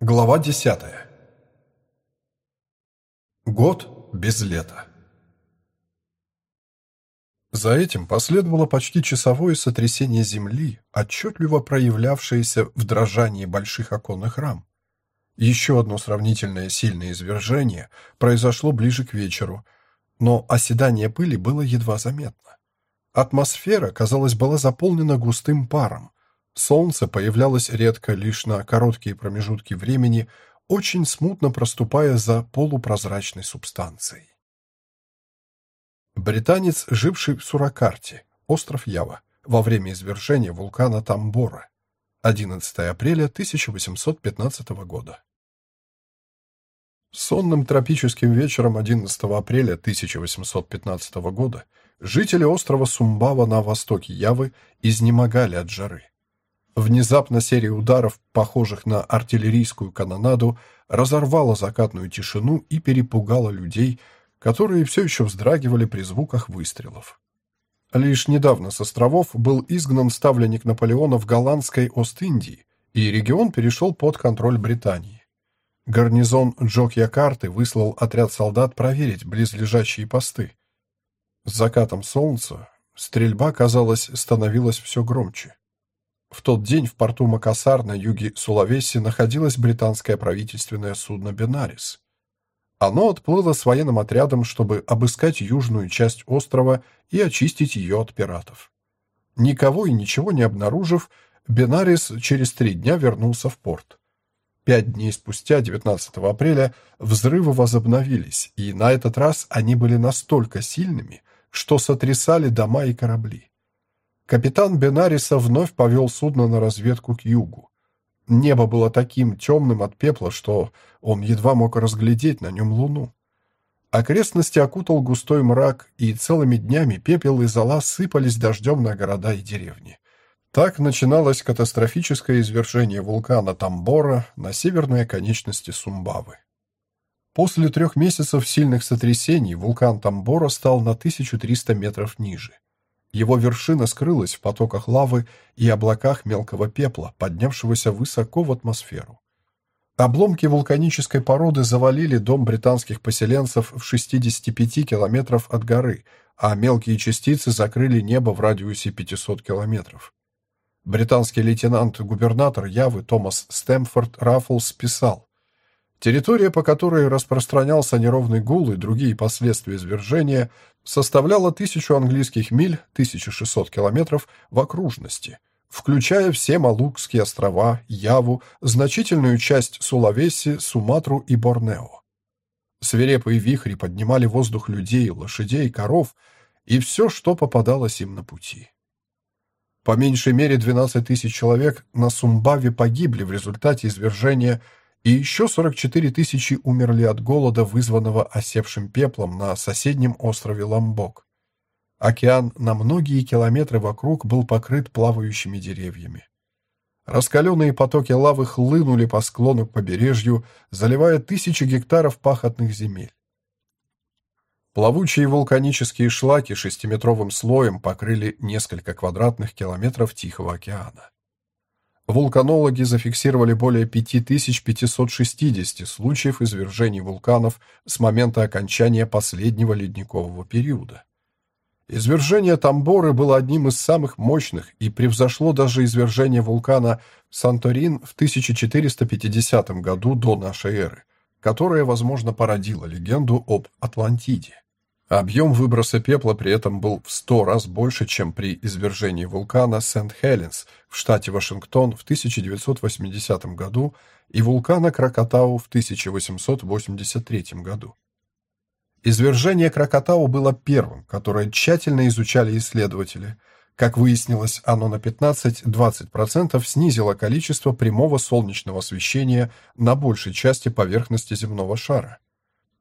Глава 10. Год без лета. За этим последовало почти часовое сотрясение земли, отчетливо проявлявшееся в дрожании больших оконных рам. Еще одно сравнительное сильное извержение произошло ближе к вечеру, но оседание пыли было едва заметно. Атмосфера, казалось, была заполнена густым паром, Солнце появлялось редко, лишь на короткие промежутки времени, очень смутно проступая за полупрозрачной субстанцией. Британец, живший в Суракарте, остров Ява, во время извержения вулкана Тамбора, 11 апреля 1815 года. Сонным тропическим вечером 11 апреля 1815 года жители острова Сумбава на востоке Явы изнемогали от жары. Внезапно серия ударов, похожих на артиллерийскую канонаду, разорвала закатную тишину и перепугала людей, которые все еще вздрагивали при звуках выстрелов. Лишь недавно с островов был изгнан ставленник Наполеона в голландской Ост-Индии, и регион перешел под контроль Британии. Гарнизон Джок-Якарты выслал отряд солдат проверить близлежащие посты. С закатом солнца стрельба, казалось, становилась все громче. В тот день в порту Макасар на юге Сулавеси находилось британское правительственное судно «Бенарис». Оно отплыло с военным отрядом, чтобы обыскать южную часть острова и очистить ее от пиратов. Никого и ничего не обнаружив, Бенарис через три дня вернулся в порт. Пять дней спустя, 19 апреля, взрывы возобновились, и на этот раз они были настолько сильными, что сотрясали дома и корабли. Капитан Бенариса вновь повел судно на разведку к югу. Небо было таким темным от пепла, что он едва мог разглядеть на нем луну. Окрестности окутал густой мрак, и целыми днями пепел и зола сыпались дождем на города и деревни. Так начиналось катастрофическое извержение вулкана Тамбора на северной оконечности Сумбавы. После трех месяцев сильных сотрясений вулкан Тамбора стал на 1300 метров ниже. Его вершина скрылась в потоках лавы и облаках мелкого пепла, поднявшегося высоко в атмосферу. Обломки вулканической породы завалили дом британских поселенцев в 65 километров от горы, а мелкие частицы закрыли небо в радиусе 500 километров. Британский лейтенант-губернатор Явы Томас Стэмфорд Раффлс писал, Территория, по которой распространялся неровный гул и другие последствия извержения, составляла тысячу английских миль, 1600 километров в окружности, включая все Малукские острова, Яву, значительную часть Сулавеси, Суматру и Борнео. Свирепые вихри поднимали воздух людей, лошадей, коров и все, что попадалось им на пути. По меньшей мере 12 тысяч человек на Сумбаве погибли в результате извержения и еще 44 тысячи умерли от голода, вызванного осевшим пеплом на соседнем острове Ламбок. Океан на многие километры вокруг был покрыт плавающими деревьями. Раскаленные потоки лавы хлынули по склону к побережью, заливая тысячи гектаров пахотных земель. Плавучие вулканические шлаки шестиметровым слоем покрыли несколько квадратных километров Тихого океана. Вулканологи зафиксировали более 5560 случаев извержений вулканов с момента окончания последнего ледникового периода. Извержение Тамборы было одним из самых мощных и превзошло даже извержение вулкана Санторин в 1450 году до нашей эры, которое, возможно, породило легенду об Атлантиде. Объем выброса пепла при этом был в сто раз больше, чем при извержении вулкана Сент-Хеленс в штате Вашингтон в 1980 году и вулкана Кракатау в 1883 году. Извержение Кракатау было первым, которое тщательно изучали исследователи. Как выяснилось, оно на 15-20% снизило количество прямого солнечного освещения на большей части поверхности земного шара.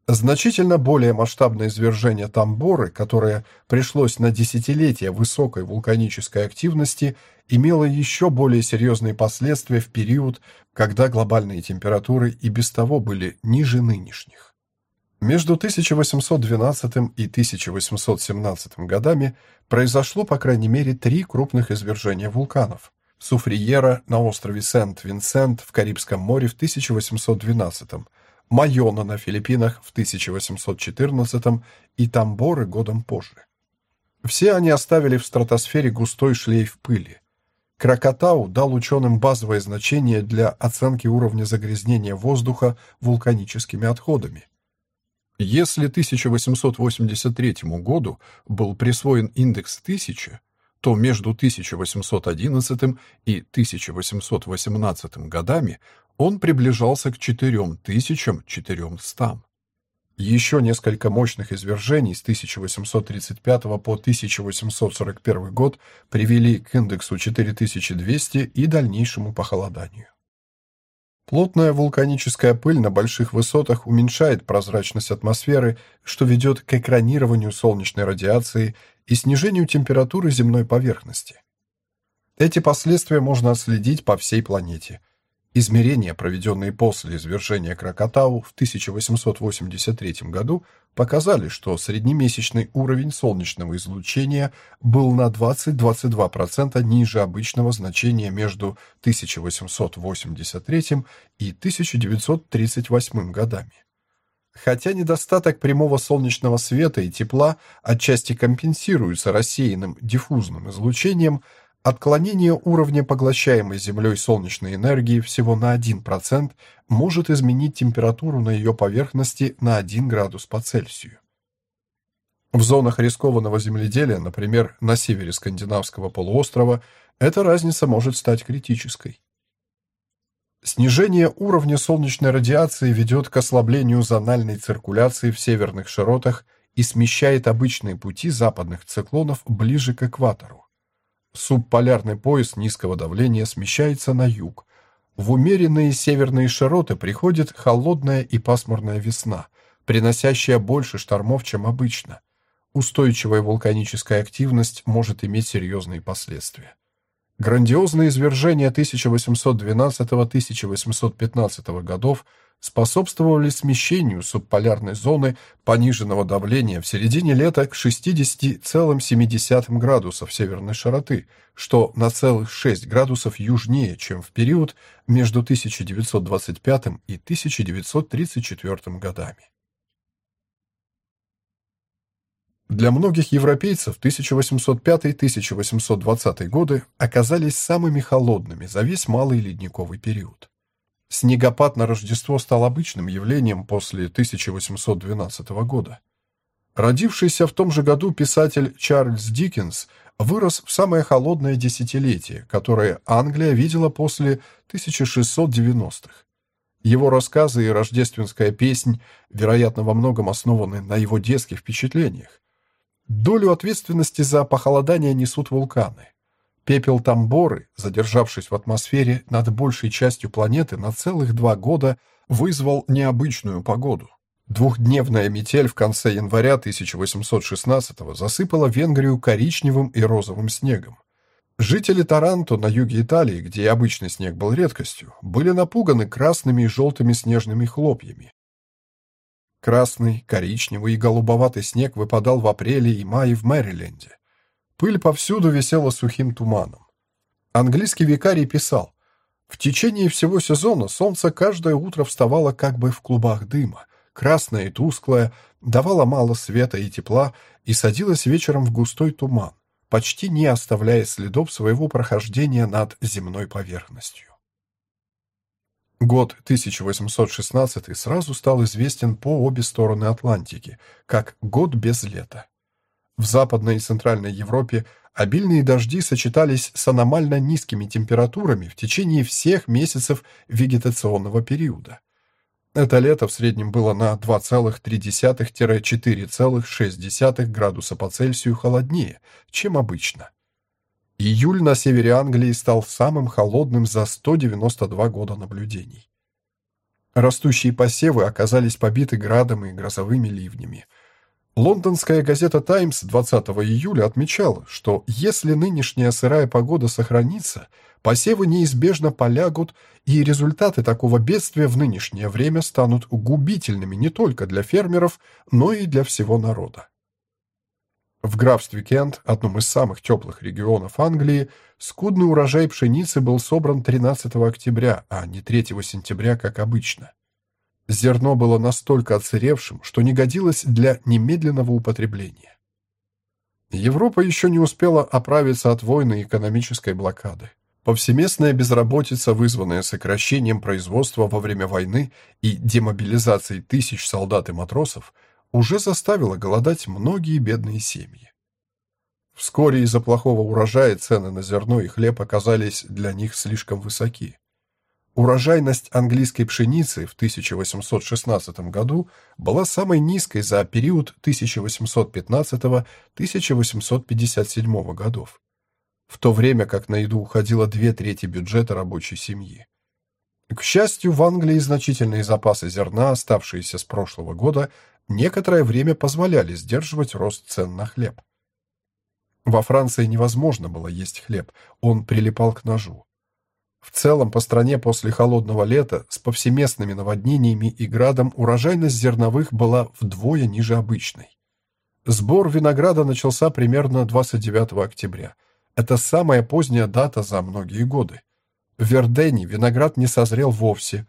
Значительно более масштабное извержение Тамборы, которое пришлось на десятилетия высокой вулканической активности, имело еще более серьезные последствия в период, когда глобальные температуры и без того были ниже нынешних. Между 1812 и 1817 годами произошло по крайней мере три крупных извержения вулканов, Суфриера на острове Сент-Винсент в Карибском море в 1812 Майона на Филиппинах в 1814 и Тамборы годом позже. Все они оставили в стратосфере густой шлейф пыли. Кракатау дал ученым базовое значение для оценки уровня загрязнения воздуха вулканическими отходами. Если 1883 году был присвоен индекс 1000, то между 1811 и 1818 годами он приближался к 4400. Еще несколько мощных извержений с 1835 по 1841 год привели к индексу 4200 и дальнейшему похолоданию. Плотная вулканическая пыль на больших высотах уменьшает прозрачность атмосферы, что ведет к экранированию солнечной радиации и снижению температуры земной поверхности. Эти последствия можно отследить по всей планете – Измерения, проведенные после извержения Кракатау в 1883 году, показали, что среднемесячный уровень солнечного излучения был на 20-22% ниже обычного значения между 1883 и 1938 годами. Хотя недостаток прямого солнечного света и тепла отчасти компенсируется рассеянным диффузным излучением – Отклонение уровня поглощаемой Землей солнечной энергии всего на 1% может изменить температуру на ее поверхности на 1 градус по Цельсию. В зонах рискованного земледелия, например, на севере скандинавского полуострова, эта разница может стать критической. Снижение уровня солнечной радиации ведет к ослаблению зональной циркуляции в северных широтах и смещает обычные пути западных циклонов ближе к экватору. Субполярный пояс низкого давления смещается на юг. В умеренные северные широты приходит холодная и пасмурная весна, приносящая больше штормов, чем обычно. Устойчивая вулканическая активность может иметь серьезные последствия. Грандиозные извержения 1812-1815 годов – способствовали смещению субполярной зоны пониженного давления в середине лета к 60,7 градусов северной широты, что на целых 6 градусов южнее, чем в период между 1925 и 1934 годами. Для многих европейцев 1805-1820 годы оказались самыми холодными за весь малый ледниковый период. Снегопад на Рождество стал обычным явлением после 1812 года. Родившийся в том же году писатель Чарльз Диккенс вырос в самое холодное десятилетие, которое Англия видела после 1690-х. Его рассказы и рождественская песнь, вероятно, во многом основаны на его детских впечатлениях. Долю ответственности за похолодание несут вулканы. Пепел Тамборы, задержавшись в атмосфере над большей частью планеты на целых два года, вызвал необычную погоду. Двухдневная метель в конце января 1816-го засыпала Венгрию коричневым и розовым снегом. Жители Таранто на юге Италии, где обычный снег был редкостью, были напуганы красными и желтыми снежными хлопьями. Красный, коричневый и голубоватый снег выпадал в апреле и мае в Мэриленде. Пыль повсюду висела сухим туманом. Английский викарий писал, «В течение всего сезона солнце каждое утро вставало как бы в клубах дыма, красное и тусклое, давало мало света и тепла и садилось вечером в густой туман, почти не оставляя следов своего прохождения над земной поверхностью». Год 1816 сразу стал известен по обе стороны Атлантики, как «год без лета». В Западной и Центральной Европе обильные дожди сочетались с аномально низкими температурами в течение всех месяцев вегетационного периода. Это лето в среднем было на 2,3-4,6 градуса по Цельсию холоднее, чем обычно. Июль на севере Англии стал самым холодным за 192 года наблюдений. Растущие посевы оказались побиты градом и грозовыми ливнями – Лондонская газета «Таймс» 20 июля отмечала, что если нынешняя сырая погода сохранится, посевы неизбежно полягут, и результаты такого бедствия в нынешнее время станут губительными не только для фермеров, но и для всего народа. В графстве Кент, одном из самых теплых регионов Англии, скудный урожай пшеницы был собран 13 октября, а не 3 сентября, как обычно. Зерно было настолько отсыревшим, что не годилось для немедленного употребления. Европа еще не успела оправиться от войны и экономической блокады. Повсеместная безработица, вызванная сокращением производства во время войны и демобилизацией тысяч солдат и матросов, уже заставила голодать многие бедные семьи. Вскоре из-за плохого урожая цены на зерно и хлеб оказались для них слишком высоки. Урожайность английской пшеницы в 1816 году была самой низкой за период 1815-1857 годов, в то время как на еду уходило две трети бюджета рабочей семьи. К счастью, в Англии значительные запасы зерна, оставшиеся с прошлого года, некоторое время позволяли сдерживать рост цен на хлеб. Во Франции невозможно было есть хлеб, он прилипал к ножу. В целом по стране после холодного лета с повсеместными наводнениями и градом урожайность зерновых была вдвое ниже обычной. Сбор винограда начался примерно 29 октября. Это самая поздняя дата за многие годы. В Вердене виноград не созрел вовсе.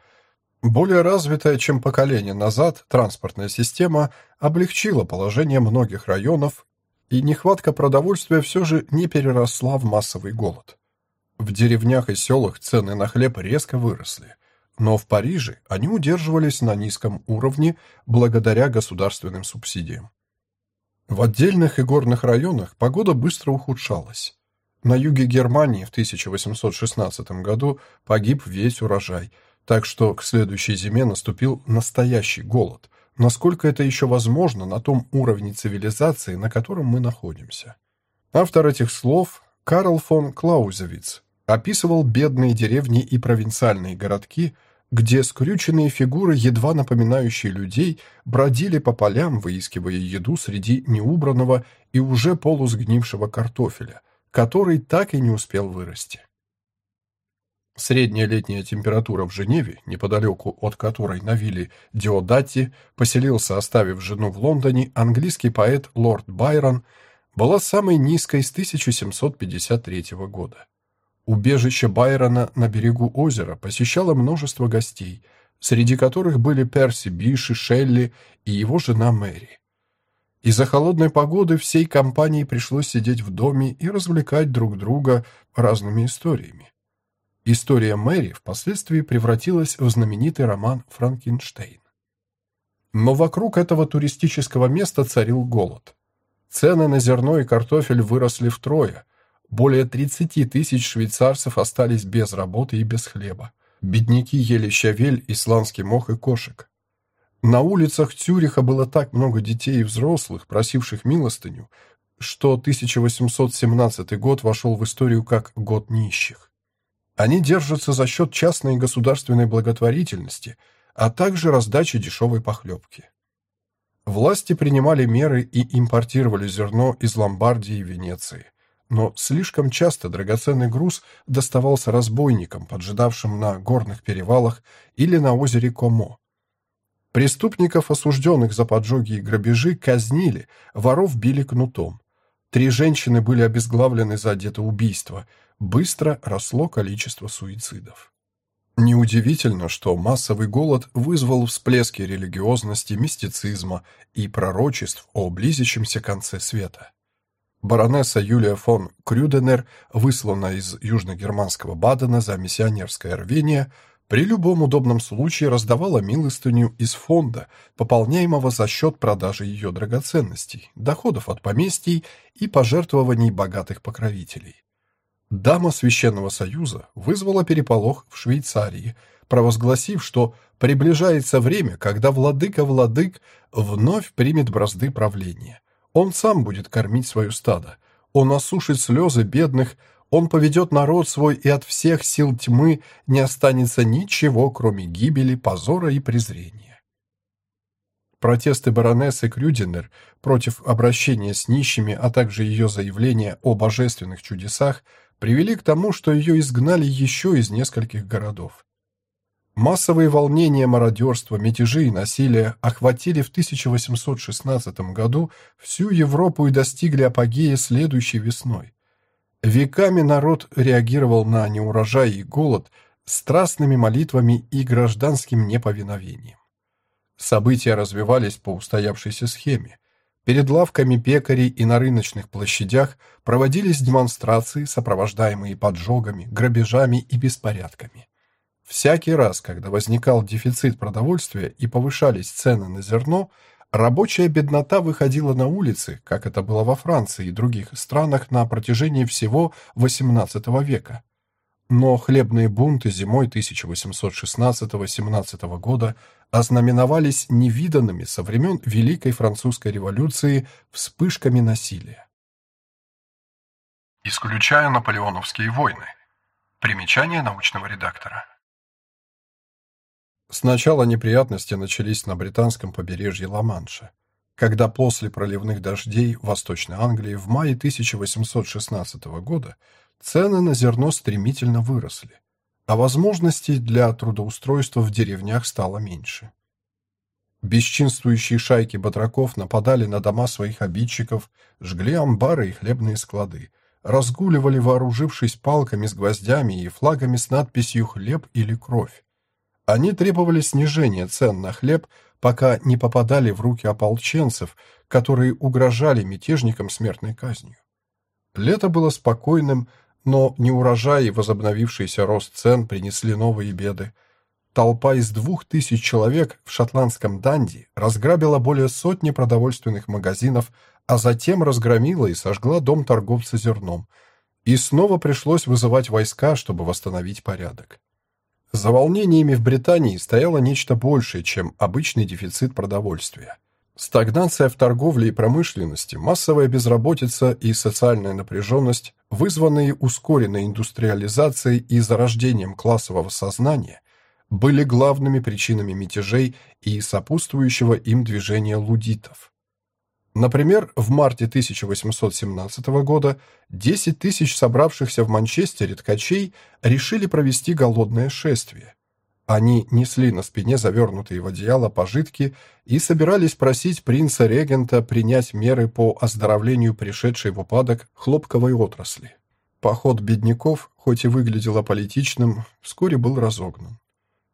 Более развитая, чем поколение назад, транспортная система облегчила положение многих районов, и нехватка продовольствия все же не переросла в массовый голод. В деревнях и селах цены на хлеб резко выросли, но в Париже они удерживались на низком уровне благодаря государственным субсидиям. В отдельных и горных районах погода быстро ухудшалась. На юге Германии в 1816 году погиб весь урожай, так что к следующей зиме наступил настоящий голод, насколько это еще возможно на том уровне цивилизации, на котором мы находимся. Автор этих слов Карл фон Клаузевиц описывал бедные деревни и провинциальные городки, где скрюченные фигуры, едва напоминающие людей, бродили по полям, выискивая еду среди неубранного и уже полусгнившего картофеля, который так и не успел вырасти. Средняя летняя температура в Женеве, неподалеку от которой на вилле Диодати поселился, оставив жену в Лондоне, английский поэт лорд Байрон, была самой низкой с 1753 года. Убежище Байрона на берегу озера посещало множество гостей, среди которых были Перси Биши, Шелли и его жена Мэри. Из-за холодной погоды всей компании пришлось сидеть в доме и развлекать друг друга разными историями. История Мэри впоследствии превратилась в знаменитый роман «Франкенштейн». Но вокруг этого туристического места царил голод. Цены на зерно и картофель выросли втрое – более 30 тысяч швейцарцев остались без работы и без хлеба. Бедняки ели щавель, исландский мох и кошек. На улицах Цюриха было так много детей и взрослых, просивших милостыню, что 1817 год вошел в историю как год нищих. Они держатся за счет частной и государственной благотворительности, а также раздачи дешевой похлебки. Власти принимали меры и импортировали зерно из Ломбардии и Венеции но слишком часто драгоценный груз доставался разбойникам, поджидавшим на горных перевалах или на озере Комо. Преступников, осужденных за поджоги и грабежи, казнили, воров били кнутом. Три женщины были обезглавлены за детоубийство. Быстро росло количество суицидов. Неудивительно, что массовый голод вызвал всплески религиозности, мистицизма и пророчеств о близящемся конце света. Баронесса Юлия фон Крюденер, выслана из южногерманского Бадена за миссионерское рвение, при любом удобном случае раздавала милостыню из фонда, пополняемого за счет продажи ее драгоценностей, доходов от поместий и пожертвований богатых покровителей. Дама Священного Союза вызвала переполох в Швейцарии, провозгласив, что приближается время, когда владыка-владык вновь примет бразды правления. Он сам будет кормить свое стадо. Он осушит слезы бедных, он поведет народ свой, и от всех сил тьмы не останется ничего, кроме гибели, позора и презрения. Протесты баронессы Крюдинер против обращения с нищими, а также ее заявления о божественных чудесах привели к тому, что ее изгнали еще из нескольких городов. Массовые волнения, мародерство, мятежи и насилие охватили в 1816 году всю Европу и достигли апогея следующей весной. Веками народ реагировал на неурожай и голод страстными молитвами и гражданским неповиновением. События развивались по устоявшейся схеме. Перед лавками пекарей и на рыночных площадях проводились демонстрации, сопровождаемые поджогами, грабежами и беспорядками. Всякий раз, когда возникал дефицит продовольствия и повышались цены на зерно, рабочая беднота выходила на улицы, как это было во Франции и других странах на протяжении всего XVIII века. Но хлебные бунты зимой 1816-17 года ознаменовались невиданными со времен Великой Французской революции вспышками насилия. Исключая наполеоновские войны. Примечание научного редактора. Сначала неприятности начались на британском побережье Ла-Манша, когда после проливных дождей в Восточной Англии в мае 1816 года цены на зерно стремительно выросли, а возможностей для трудоустройства в деревнях стало меньше. Бесчинствующие шайки батраков нападали на дома своих обидчиков, жгли амбары и хлебные склады, разгуливали, вооружившись палками с гвоздями и флагами с надписью «Хлеб» или «Кровь». Они требовали снижения цен на хлеб, пока не попадали в руки ополченцев, которые угрожали мятежникам смертной казнью. Лето было спокойным, но неурожай и возобновившийся рост цен принесли новые беды. Толпа из двух тысяч человек в шотландском Данди разграбила более сотни продовольственных магазинов, а затем разгромила и сожгла дом торговца зерном. И снова пришлось вызывать войска, чтобы восстановить порядок. За волнениями в Британии стояло нечто большее, чем обычный дефицит продовольствия. Стагнация в торговле и промышленности, массовая безработица и социальная напряженность, вызванные ускоренной индустриализацией и зарождением классового сознания, были главными причинами мятежей и сопутствующего им движения лудитов. Например, в марте 1817 года 10 тысяч собравшихся в Манчестере ткачей решили провести голодное шествие. Они несли на спине завернутые в одеяло пожитки и собирались просить принца-регента принять меры по оздоровлению пришедшей в упадок хлопковой отрасли. Поход бедняков, хоть и выглядел аполитичным, вскоре был разогнан.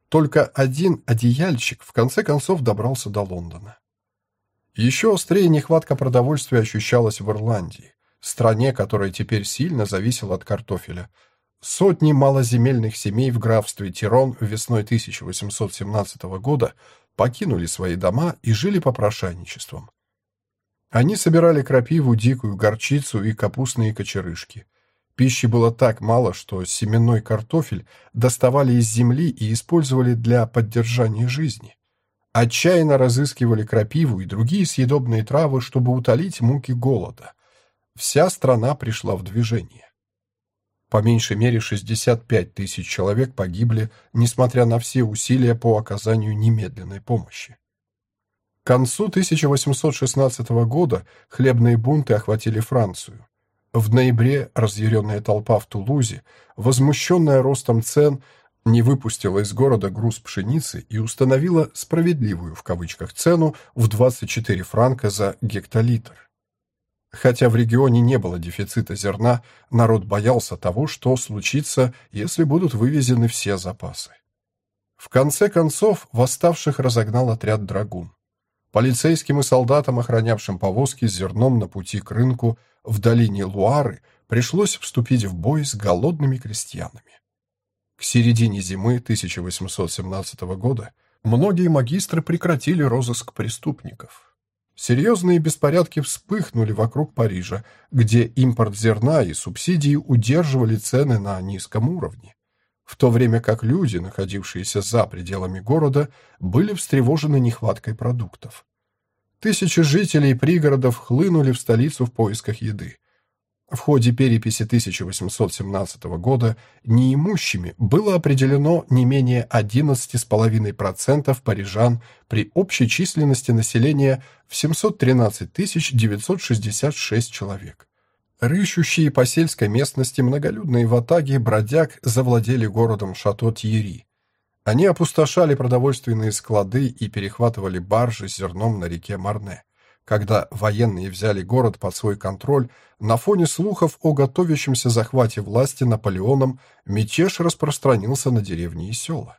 Только один одеяльщик в конце концов добрался до Лондона. Еще острее нехватка продовольствия ощущалась в Ирландии, стране, которая теперь сильно зависела от картофеля. Сотни малоземельных семей в графстве Тирон весной 1817 года покинули свои дома и жили попрошайничеством. Они собирали крапиву, дикую горчицу и капустные кочерышки. Пищи было так мало, что семенной картофель доставали из земли и использовали для поддержания жизни. Отчаянно разыскивали крапиву и другие съедобные травы, чтобы утолить муки голода. Вся страна пришла в движение. По меньшей мере 65 тысяч человек погибли, несмотря на все усилия по оказанию немедленной помощи. К концу 1816 года хлебные бунты охватили Францию. В ноябре разъяренная толпа в Тулузе, возмущенная ростом цен, не выпустила из города груз пшеницы и установила «справедливую» в кавычках цену в 24 франка за гектолитр. Хотя в регионе не было дефицита зерна, народ боялся того, что случится, если будут вывезены все запасы. В конце концов, восставших разогнал отряд драгун. Полицейским и солдатам, охранявшим повозки с зерном на пути к рынку в долине Луары, пришлось вступить в бой с голодными крестьянами. К середине зимы 1817 года многие магистры прекратили розыск преступников. Серьезные беспорядки вспыхнули вокруг Парижа, где импорт зерна и субсидии удерживали цены на низком уровне, в то время как люди, находившиеся за пределами города, были встревожены нехваткой продуктов. Тысячи жителей пригородов хлынули в столицу в поисках еды. В ходе переписи 1817 года неимущими было определено не менее 11,5% парижан при общей численности населения в 713 966 человек. Рыщущие по сельской местности многолюдные ватаги бродяг завладели городом Шато-Тьери. Они опустошали продовольственные склады и перехватывали баржи с зерном на реке Марне. Когда военные взяли город под свой контроль, на фоне слухов о готовящемся захвате власти Наполеоном мятеж распространился на деревни и села.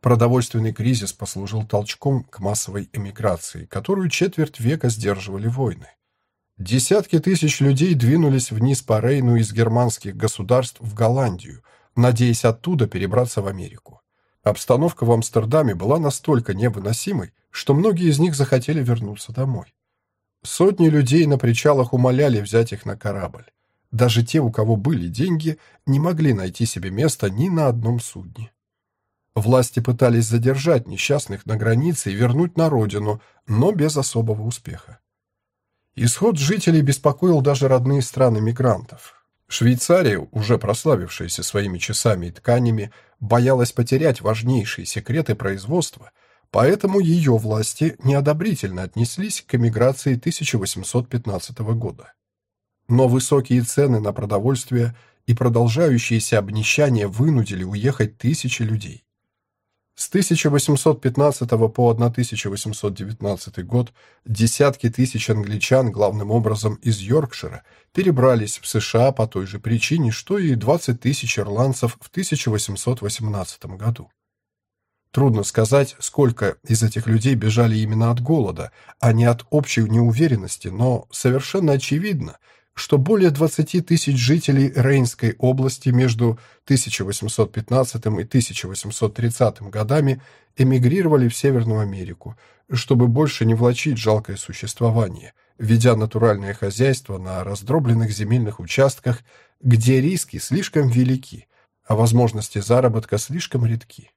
Продовольственный кризис послужил толчком к массовой эмиграции, которую четверть века сдерживали войны. Десятки тысяч людей двинулись вниз по Рейну из германских государств в Голландию, надеясь оттуда перебраться в Америку. Обстановка в Амстердаме была настолько невыносимой, что многие из них захотели вернуться домой. Сотни людей на причалах умоляли взять их на корабль. Даже те, у кого были деньги, не могли найти себе места ни на одном судне. Власти пытались задержать несчастных на границе и вернуть на родину, но без особого успеха. Исход жителей беспокоил даже родные страны мигрантов. Швейцария, уже прославившаяся своими часами и тканями, боялась потерять важнейшие секреты производства, поэтому ее власти неодобрительно отнеслись к эмиграции 1815 года. Но высокие цены на продовольствие и продолжающиеся обнищание вынудили уехать тысячи людей. С 1815 по 1819 год десятки тысяч англичан, главным образом из Йоркшира, перебрались в США по той же причине, что и 20 тысяч ирландцев в 1818 году. Трудно сказать, сколько из этих людей бежали именно от голода, а не от общей неуверенности, но совершенно очевидно – что более 20 тысяч жителей Рейнской области между 1815 и 1830 годами эмигрировали в Северную Америку, чтобы больше не влачить жалкое существование, ведя натуральное хозяйство на раздробленных земельных участках, где риски слишком велики, а возможности заработка слишком редки.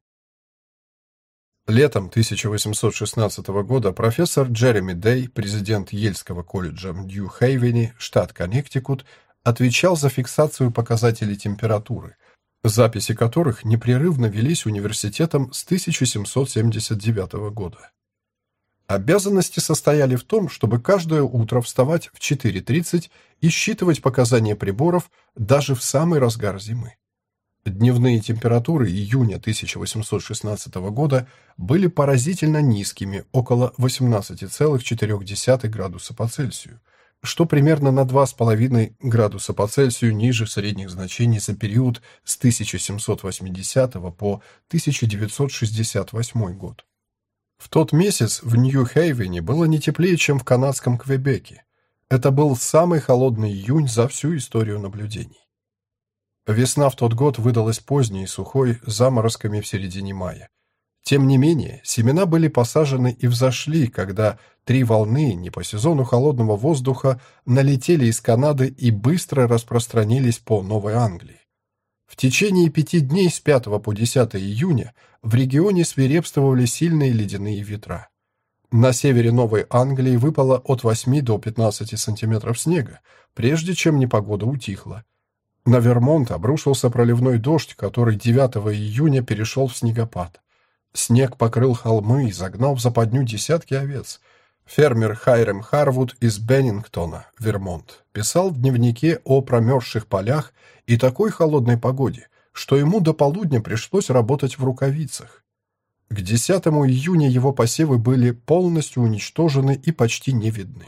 Летом 1816 года профессор Джереми Дей, президент Ельского колледжа в Нью-Хейвене, штат Коннектикут, отвечал за фиксацию показателей температуры, записи которых непрерывно велись университетом с 1779 года. Обязанности состояли в том, чтобы каждое утро вставать в 4.30 и считывать показания приборов даже в самый разгар зимы. Дневные температуры июня 1816 года были поразительно низкими, около 18,4 градуса по Цельсию, что примерно на 2,5 градуса по Цельсию ниже средних значений за период с 1780 по 1968 год. В тот месяц в Нью-Хейвене было не теплее, чем в канадском Квебеке. Это был самый холодный июнь за всю историю наблюдений. Весна в тот год выдалась поздней и сухой, заморозками в середине мая. Тем не менее, семена были посажены и взошли, когда три волны не по сезону холодного воздуха налетели из Канады и быстро распространились по Новой Англии. В течение пяти дней с 5 по 10 июня в регионе свирепствовали сильные ледяные ветра. На севере Новой Англии выпало от 8 до 15 сантиметров снега, прежде чем непогода утихла. На Вермонт обрушился проливной дождь, который 9 июня перешел в снегопад. Снег покрыл холмы и загнал в западню десятки овец. Фермер Хайрем Харвуд из Беннингтона, Вермонт, писал в дневнике о промерзших полях и такой холодной погоде, что ему до полудня пришлось работать в рукавицах. К 10 июня его посевы были полностью уничтожены и почти не видны.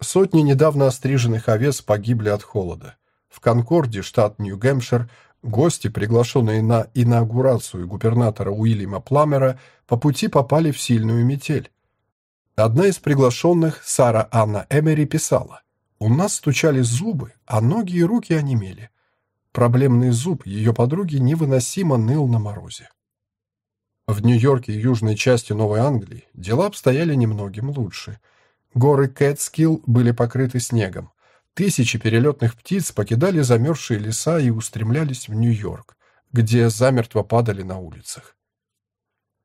Сотни недавно остриженных овец погибли от холода. В Конкорде, штат Нью-Гэмпшир, гости, приглашенные на инаугурацию губернатора Уильяма Пламера, по пути попали в сильную метель. Одна из приглашенных, Сара Анна Эмери, писала, «У нас стучали зубы, а ноги и руки онемели. Проблемный зуб ее подруги невыносимо ныл на морозе». В Нью-Йорке и южной части Новой Англии дела обстояли немногим лучше. Горы Кэтскилл были покрыты снегом, Тысячи перелетных птиц покидали замерзшие леса и устремлялись в Нью-Йорк, где замертво падали на улицах.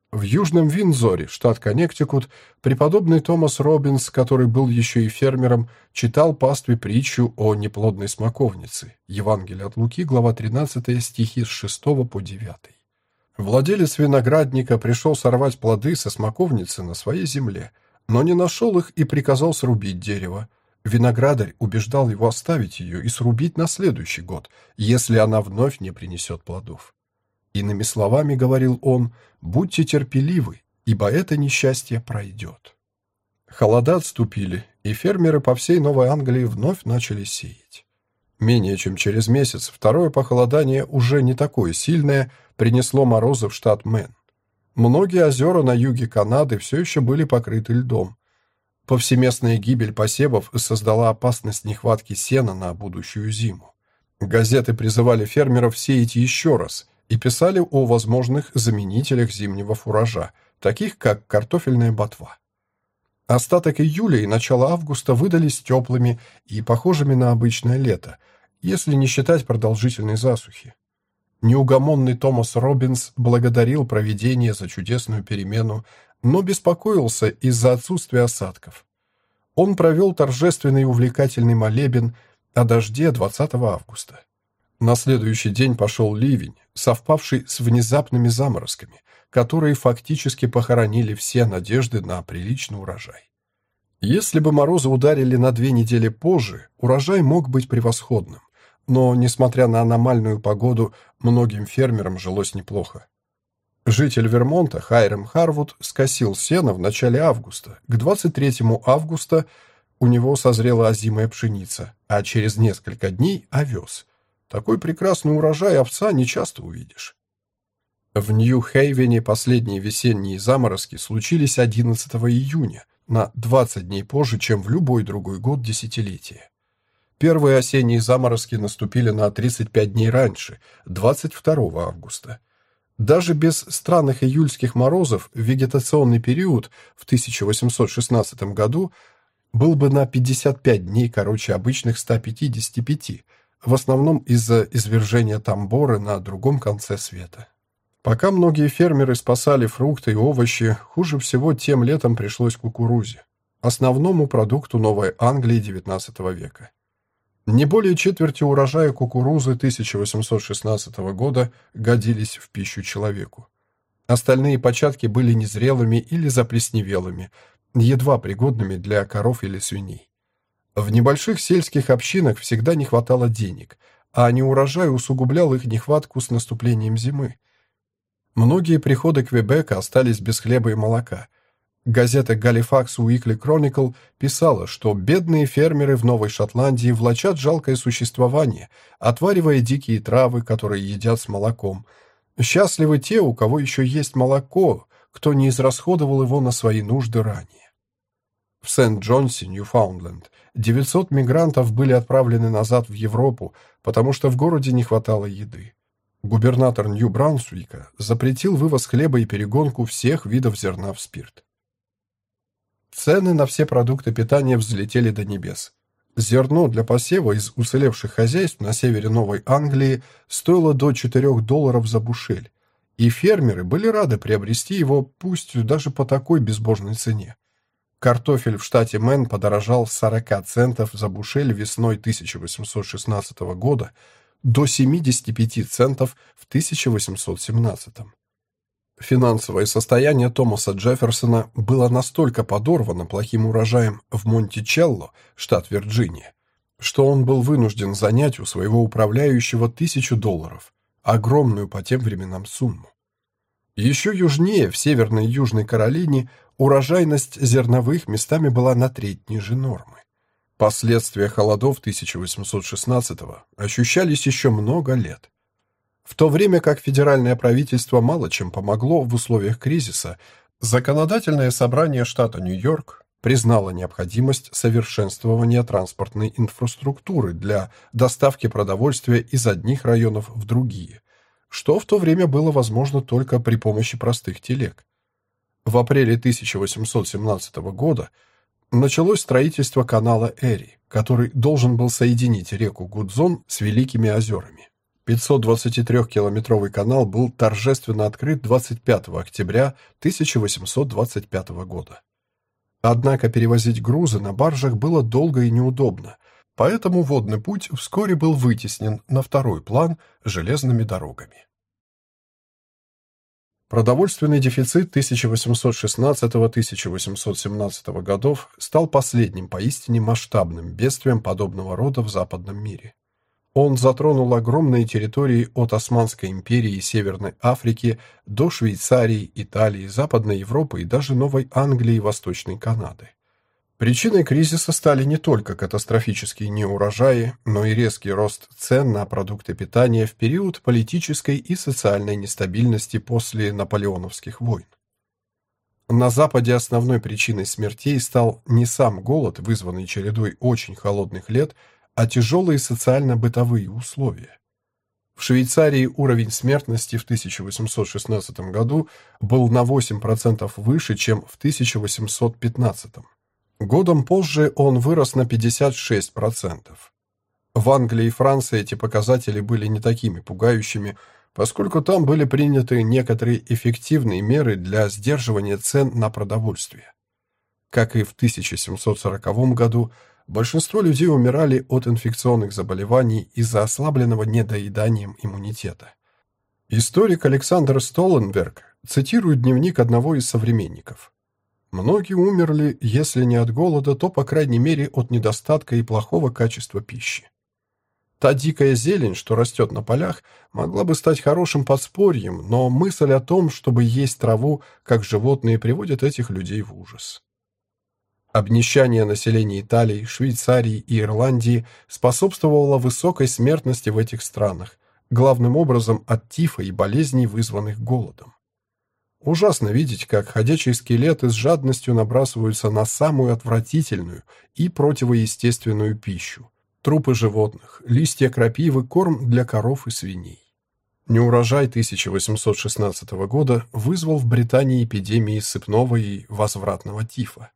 В Южном Винзоре, штат Коннектикут, преподобный Томас Робинс, который был еще и фермером, читал пастве притчу о неплодной смоковнице. Евангелие от Луки, глава 13, стихи с 6 по 9. Владелец виноградника пришел сорвать плоды со смоковницы на своей земле, но не нашел их и приказал срубить дерево. Виноградарь убеждал его оставить ее и срубить на следующий год, если она вновь не принесет плодов. Иными словами, говорил он, будьте терпеливы, ибо это несчастье пройдет. Холода отступили, и фермеры по всей Новой Англии вновь начали сеять. Менее чем через месяц второе похолодание, уже не такое сильное, принесло морозы в штат Мэн. Многие озера на юге Канады все еще были покрыты льдом. Повсеместная гибель посевов создала опасность нехватки сена на будущую зиму. Газеты призывали фермеров сеять еще раз и писали о возможных заменителях зимнего фуража, таких как картофельная ботва. Остаток июля и начало августа выдались теплыми и похожими на обычное лето, если не считать продолжительной засухи. Неугомонный Томас Робинс благодарил провидение за чудесную перемену, но беспокоился из-за отсутствия осадков. Он провел торжественный и увлекательный молебен о дожде 20 августа. На следующий день пошел ливень, совпавший с внезапными заморозками, которые фактически похоронили все надежды на приличный урожай. Если бы морозы ударили на две недели позже, урожай мог быть превосходным, но, несмотря на аномальную погоду, многим фермерам жилось неплохо. Житель Вермонта Хайрем Харвуд скосил сено в начале августа. К 23 августа у него созрела озимая пшеница, а через несколько дней – овес. Такой прекрасный урожай овца не часто увидишь. В Нью-Хейвене последние весенние заморозки случились 11 июня, на 20 дней позже, чем в любой другой год десятилетия. Первые осенние заморозки наступили на 35 дней раньше, 22 августа. Даже без странных июльских морозов вегетационный период в 1816 году был бы на 55 дней короче обычных 155, в основном из-за извержения Тамборы на другом конце света. Пока многие фермеры спасали фрукты и овощи, хуже всего тем летом пришлось кукурузе, основному продукту Новой Англии XIX века. Не более четверти урожая кукурузы 1816 года годились в пищу человеку. Остальные початки были незрелыми или заплесневелыми, едва пригодными для коров или свиней. В небольших сельских общинах всегда не хватало денег, а неурожай усугублял их нехватку с наступлением зимы. Многие приходы Квебека остались без хлеба и молока. Газета «Галифакс Уикли Chronicle писала, что бедные фермеры в Новой Шотландии влачат жалкое существование, отваривая дикие травы, которые едят с молоком. Счастливы те, у кого еще есть молоко, кто не израсходовал его на свои нужды ранее. В Сент-Джонсе, Ньюфаундленд, 900 мигрантов были отправлены назад в Европу, потому что в городе не хватало еды. Губернатор Нью-Брансвика запретил вывоз хлеба и перегонку всех видов зерна в спирт. Цены на все продукты питания взлетели до небес. Зерно для посева из уцелевших хозяйств на севере Новой Англии стоило до 4 долларов за бушель, и фермеры были рады приобрести его, пусть даже по такой безбожной цене. Картофель в штате Мэн подорожал с 40 центов за бушель весной 1816 года до 75 центов в 1817. Финансовое состояние Томаса Джефферсона было настолько подорвано плохим урожаем в Монтичелло, штат Вирджиния, что он был вынужден занять у своего управляющего тысячу долларов, огромную по тем временам сумму. Еще южнее, в Северной и Южной Каролине, урожайность зерновых местами была на треть ниже нормы. Последствия холодов 1816-го ощущались еще много лет. В то время как федеральное правительство мало чем помогло в условиях кризиса, законодательное собрание штата Нью-Йорк признало необходимость совершенствования транспортной инфраструктуры для доставки продовольствия из одних районов в другие, что в то время было возможно только при помощи простых телег. В апреле 1817 года началось строительство канала Эри, который должен был соединить реку Гудзон с Великими озерами. 523-километровый канал был торжественно открыт 25 октября 1825 года. Однако перевозить грузы на баржах было долго и неудобно, поэтому водный путь вскоре был вытеснен на второй план железными дорогами. Продовольственный дефицит 1816-1817 годов стал последним поистине масштабным бедствием подобного рода в западном мире. Он затронул огромные территории от Османской империи и Северной Африки до Швейцарии, Италии, Западной Европы и даже Новой Англии и Восточной Канады. Причиной кризиса стали не только катастрофические неурожаи, но и резкий рост цен на продукты питания в период политической и социальной нестабильности после наполеоновских войн. На Западе основной причиной смертей стал не сам голод, вызванный чередой очень холодных лет, а тяжелые социально-бытовые условия. В Швейцарии уровень смертности в 1816 году был на 8% выше, чем в 1815. Годом позже он вырос на 56%. В Англии и Франции эти показатели были не такими пугающими, поскольку там были приняты некоторые эффективные меры для сдерживания цен на продовольствие. Как и в 1740 году, большинство людей умирали от инфекционных заболеваний из-за ослабленного недоеданием иммунитета. Историк Александр Столенберг цитирует дневник одного из современников. «Многие умерли, если не от голода, то, по крайней мере, от недостатка и плохого качества пищи. Та дикая зелень, что растет на полях, могла бы стать хорошим подспорьем, но мысль о том, чтобы есть траву, как животные, приводит этих людей в ужас. Обнищание населения Италии, Швейцарии и Ирландии способствовало высокой смертности в этих странах, главным образом от тифа и болезней, вызванных голодом. Ужасно видеть, как ходячие скелеты с жадностью набрасываются на самую отвратительную и противоестественную пищу – трупы животных, листья крапивы, корм для коров и свиней. Неурожай 1816 года вызвал в Британии эпидемии сыпного и возвратного тифа.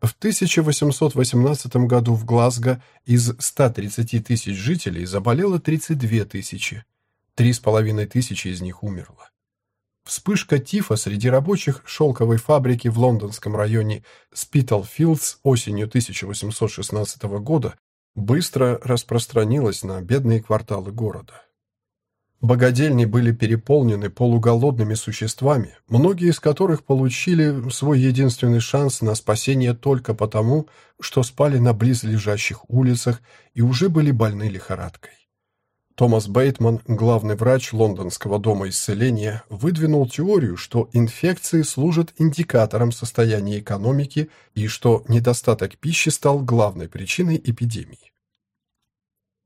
В 1818 году в Глазго из 130 тысяч жителей заболело 32 тысячи. Три с половиной тысячи из них умерло. Вспышка тифа среди рабочих шелковой фабрики в лондонском районе Спиталфилдс осенью 1816 года быстро распространилась на бедные кварталы города. Богадельни были переполнены полуголодными существами, многие из которых получили свой единственный шанс на спасение только потому, что спали на близлежащих улицах и уже были больны лихорадкой. Томас Бейтман, главный врач Лондонского дома исцеления, выдвинул теорию, что инфекции служат индикатором состояния экономики и что недостаток пищи стал главной причиной эпидемии.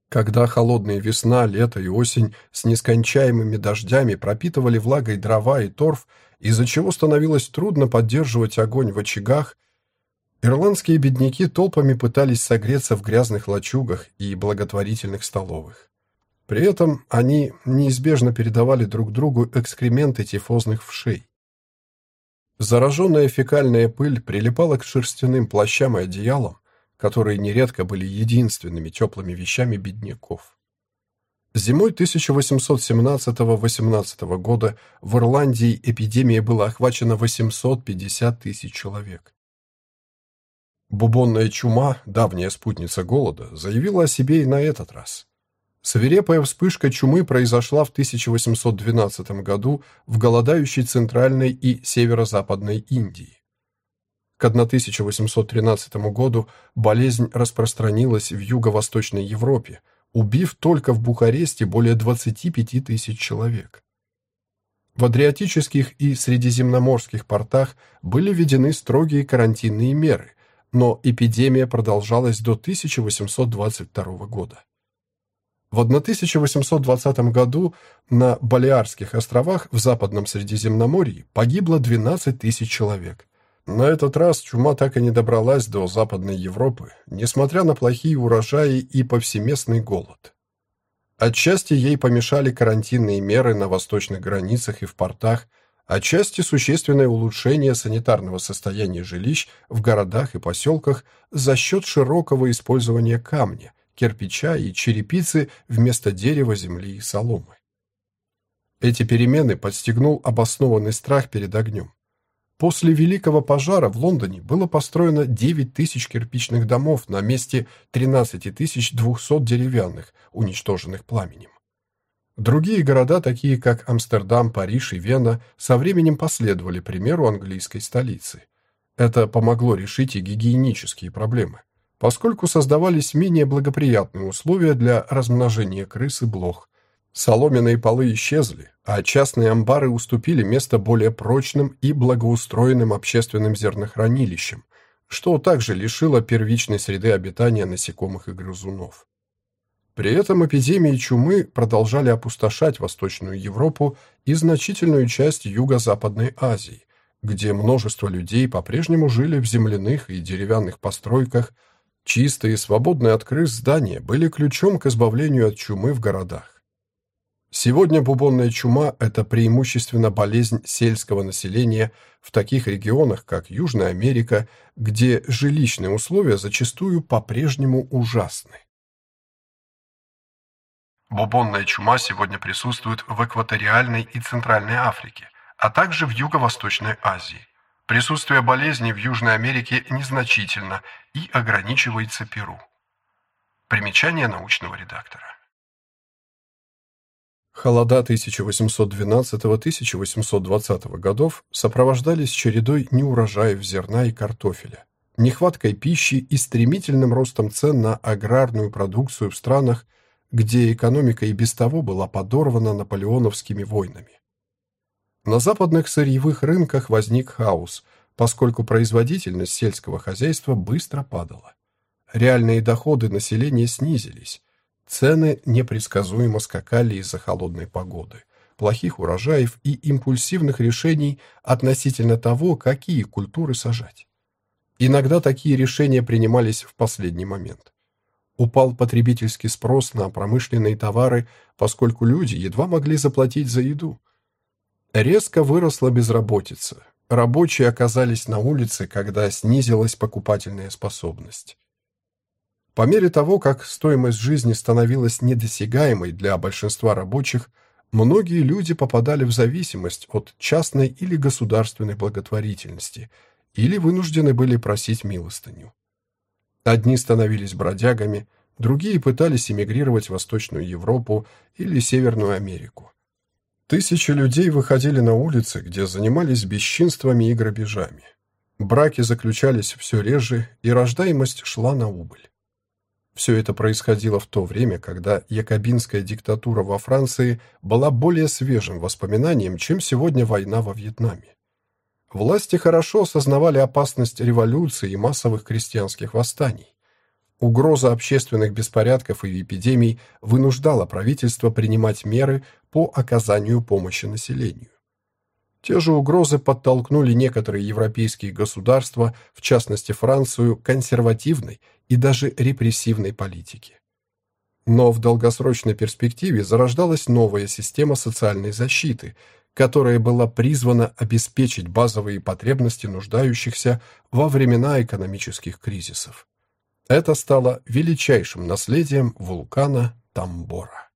Когда холодная весна, лето и осень с нескончаемыми дождями пропитывали влагой дрова и торф, из-за чего становилось трудно поддерживать огонь в очагах, ирландские бедняки толпами пытались согреться в грязных лачугах и благотворительных столовых. При этом они неизбежно передавали друг другу экскременты тифозных вшей. Зараженная фекальная пыль прилипала к шерстяным плащам и одеялам, которые нередко были единственными теплыми вещами бедняков. Зимой 1817-18 года в Ирландии эпидемией была охвачена 850 тысяч человек. Бубонная чума, давняя спутница голода, заявила о себе и на этот раз. Свирепая вспышка чумы произошла в 1812 году в голодающей Центральной и Северо-Западной Индии. К 1813 году болезнь распространилась в юго-восточной Европе, убив только в Бухаресте более 25 тысяч человек. В Адриатических и Средиземноморских портах были введены строгие карантинные меры, но эпидемия продолжалась до 1822 года. В 1820 году на Балиарских островах в Западном Средиземноморье погибло 12 тысяч человек, на этот раз чума так и не добралась до Западной Европы, несмотря на плохие урожаи и повсеместный голод. Отчасти ей помешали карантинные меры на восточных границах и в портах, отчасти существенное улучшение санитарного состояния жилищ в городах и поселках за счет широкого использования камня, кирпича и черепицы вместо дерева, земли и соломы. Эти перемены подстегнул обоснованный страх перед огнем. После Великого пожара в Лондоне было построено 9 тысяч кирпичных домов на месте 13 200 деревянных, уничтоженных пламенем. Другие города, такие как Амстердам, Париж и Вена, со временем последовали примеру английской столицы. Это помогло решить и гигиенические проблемы. поскольку создавались менее благоприятные условия для размножения крыс и блох. Соломенные полы исчезли, а частные амбары уступили место более прочным и благоустроенным общественным зернохранилищам, что также лишило первичной среды обитания насекомых и грызунов. При этом эпидемии чумы продолжали опустошать Восточную Европу и значительную часть Юго-Западной Азии, где множество людей по-прежнему жили в земляных и деревянных постройках, чистые и свободные от крыс здания были ключом к избавлению от чумы в городах. Сегодня бубонная чума – это преимущественно болезнь сельского населения в таких регионах, как Южная Америка, где жилищные условия зачастую по-прежнему ужасны. Бубонная чума сегодня присутствует в экваториальной и Центральной Африке, а также в Юго-Восточной Азии. Присутствие болезни в Южной Америке незначительно и ограничивается Перу. Примечание научного редактора. Холода 1812-1820 годов сопровождались чередой неурожаев зерна и картофеля, нехваткой пищи и стремительным ростом цен на аграрную продукцию в странах, где экономика и без того была подорвана наполеоновскими войнами. На западных сырьевых рынках возник хаос, поскольку производительность сельского хозяйства быстро падала. Реальные доходы населения снизились, цены непредсказуемо скакали из-за холодной погоды, плохих урожаев и импульсивных решений относительно того, какие культуры сажать. Иногда такие решения принимались в последний момент. Упал потребительский спрос на промышленные товары, поскольку люди едва могли заплатить за еду. Резко выросла безработица. Рабочие оказались на улице, когда снизилась покупательная способность. По мере того, как стоимость жизни становилась недосягаемой для большинства рабочих, многие люди попадали в зависимость от частной или государственной благотворительности или вынуждены были просить милостыню. Одни становились бродягами, другие пытались эмигрировать в Восточную Европу или Северную Америку. Тысячи людей выходили на улицы, где занимались бесчинствами и грабежами. Браки заключались все реже, и рождаемость шла на убыль. Все это происходило в то время, когда якобинская диктатура во Франции была более свежим воспоминанием, чем сегодня война во Вьетнаме. Власти хорошо осознавали опасность революции и массовых крестьянских восстаний. Угроза общественных беспорядков и эпидемий вынуждала правительство принимать меры по оказанию помощи населению. Те же угрозы подтолкнули некоторые европейские государства, в частности Францию, консервативной и даже репрессивной политике. Но в долгосрочной перспективе зарождалась новая система социальной защиты – которая была призвана обеспечить базовые потребности нуждающихся во времена экономических кризисов. Это стало величайшим наследием вулкана Тамбора.